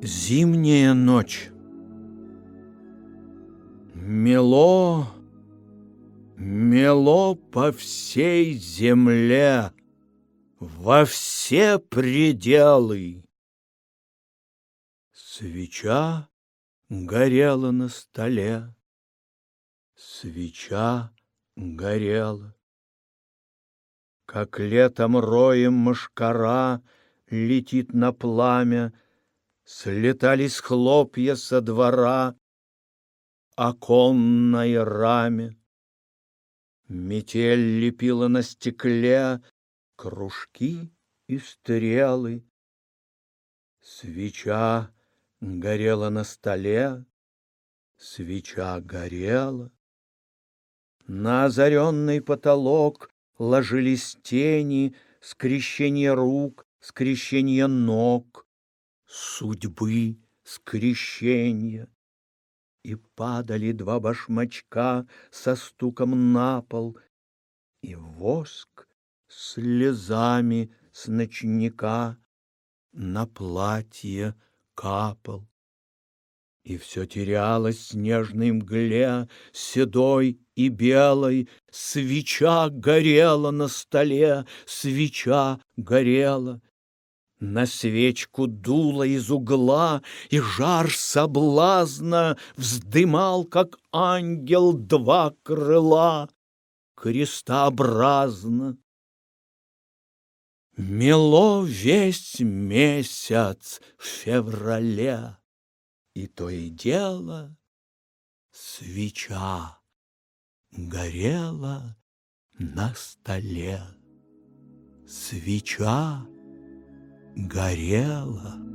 Зимняя ночь Мело, мело по всей земле, Во все пределы. Свеча горела на столе, Свеча горела. Как летом роем мошкара Летит на пламя, Слетались хлопья со двора Оконной раме. Метель лепила на стекле Кружки и стрелы. Свеча горела на столе, Свеча горела. На озаренный потолок Ложились тени, скрещение рук, скрещение ног судьбы скрещения. И падали два башмачка со стуком на пол, И воск слезами с ночника На платье капал. И все терялось в снежной мгле, Седой и белой, Свеча горела на столе, Свеча горела, на свечку дуло из угла, И жар соблазна Вздымал, как ангел, два крыла Крестообразно. Мело весь месяц в феврале, И то и дело свеча горела на столе. Свеча горела.